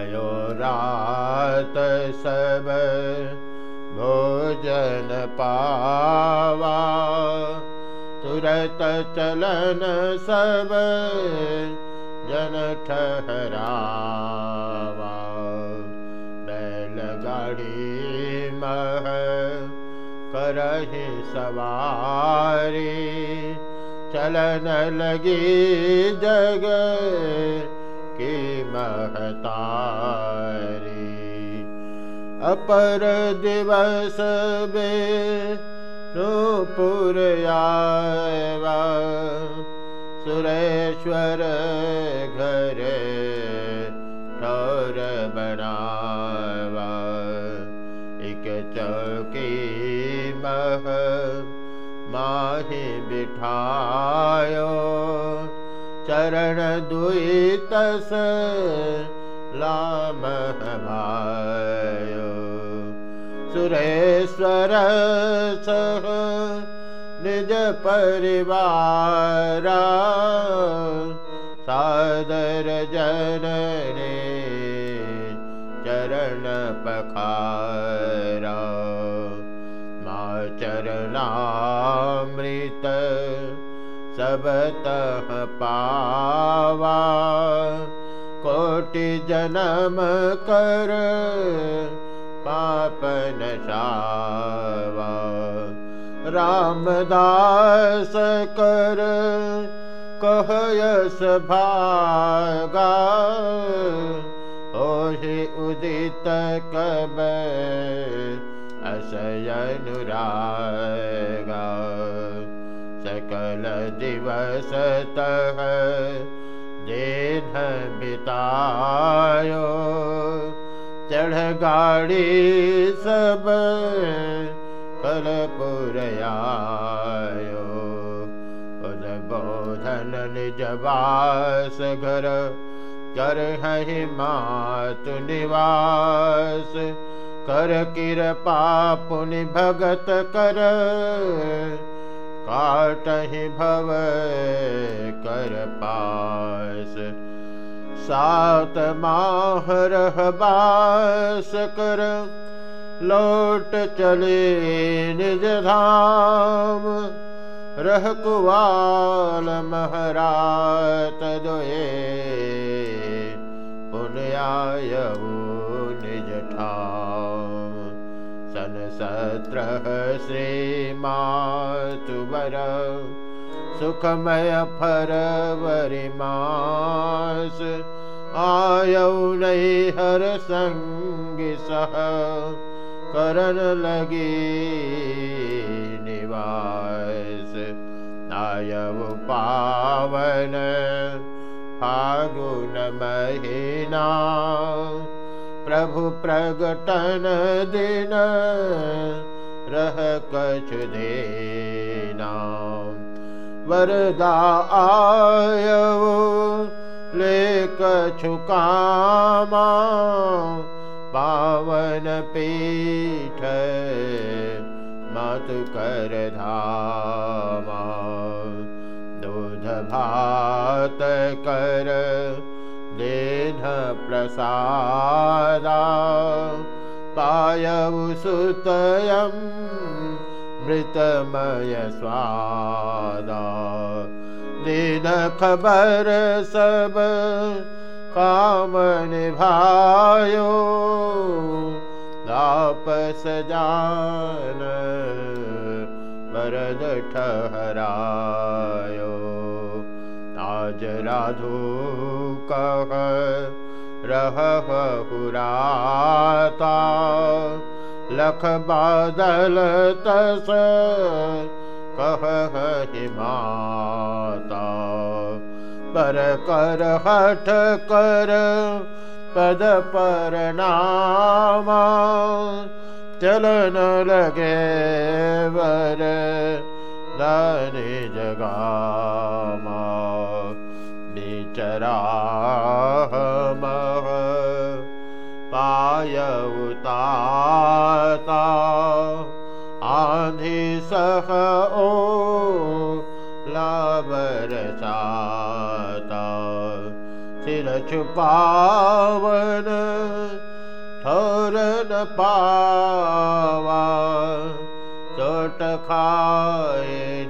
भयो रात सब। भोजन पावा। तुरत चलन सब। जन ठहरावा। बैलगाड़ी मह। करहि सवारी। चलन लगी जग की महतारी। अपर दिवस आवा सुरेश्वर घरे ठोर बनावा। एक चौकी मह माहि बिठायो चरण दुतस लामह भायो सुरेश्वर सह निज परिवारा सादर जनने चरण पखारा। मा चरणामृत सबतः पावा। कोटि जन्म कर पापन शावा। रामदास कर कहयस भागा। ओहि उदित कब असयनुरागा दिवसतः देह बितायो चढ़ गाड़ी सब कलपुरयायो। उद बोधन निजवास घर कर हहि मातु निवास। कर किर पापुनि भगत कर काटहि भव कर पास। सात माह बास कर लोट चले निज धाम। रह कुवाल महरात दोए पुण्यायऊ सन सत्रह श्री मातुवर सुखमय फरवरि मास आयौ सह। करन लगी निवास। आयव पावन। फागुन महीना प्रभु प्रगटन दिन रह कछ देना। वरदा आयवो लेक छुकामा पावन पीठ मातु कर धामा। दूध भात कर देध प्रसादा पायउ सुतयं मृतमय स्वादा दीन खबर सब काम निभायो वापस जान वरद ठहरायो आज राधु कह रह पुराता लख बादल तस कह हिमाता पर कर हठ कर पद पर नामा चलन लगे वर दानी जगामा बिचरा मह पाय उताता आंधी सह चाता सिर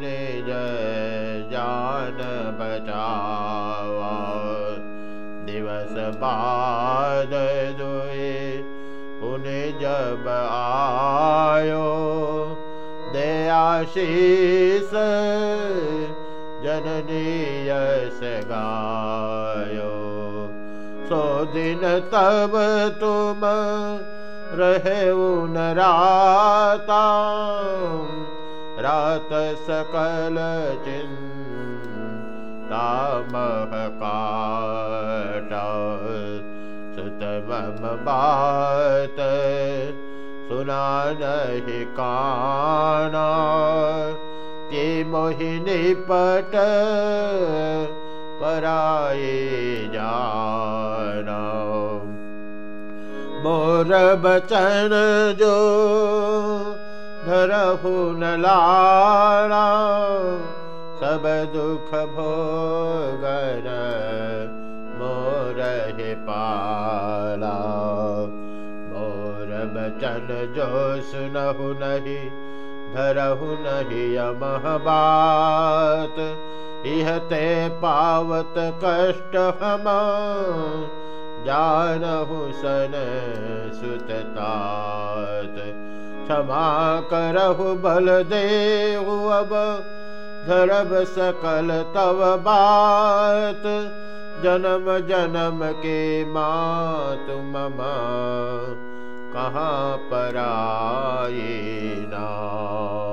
निज जान बचावा दिवस बाद दुए पुण्य जब आयो, दे आशीष जननीयस गायो। सो दिन तब तुम रहे उन राता, रात सकल चिन्ता मम बात सुना काना के मोहिनी पट पराए जाना। मोर बचन जो धरहु न लारा सब दुख भोगर मोर हे पाला। मोर बचन जो सुनहु नहीं धरहु नहीं यमह बात। इहते पावत कष्ट हम जानहु सन करहु बल देहु अब धरब सकल तव बात। जन्म जन्म के मात मम। कहाँ पर आए ना?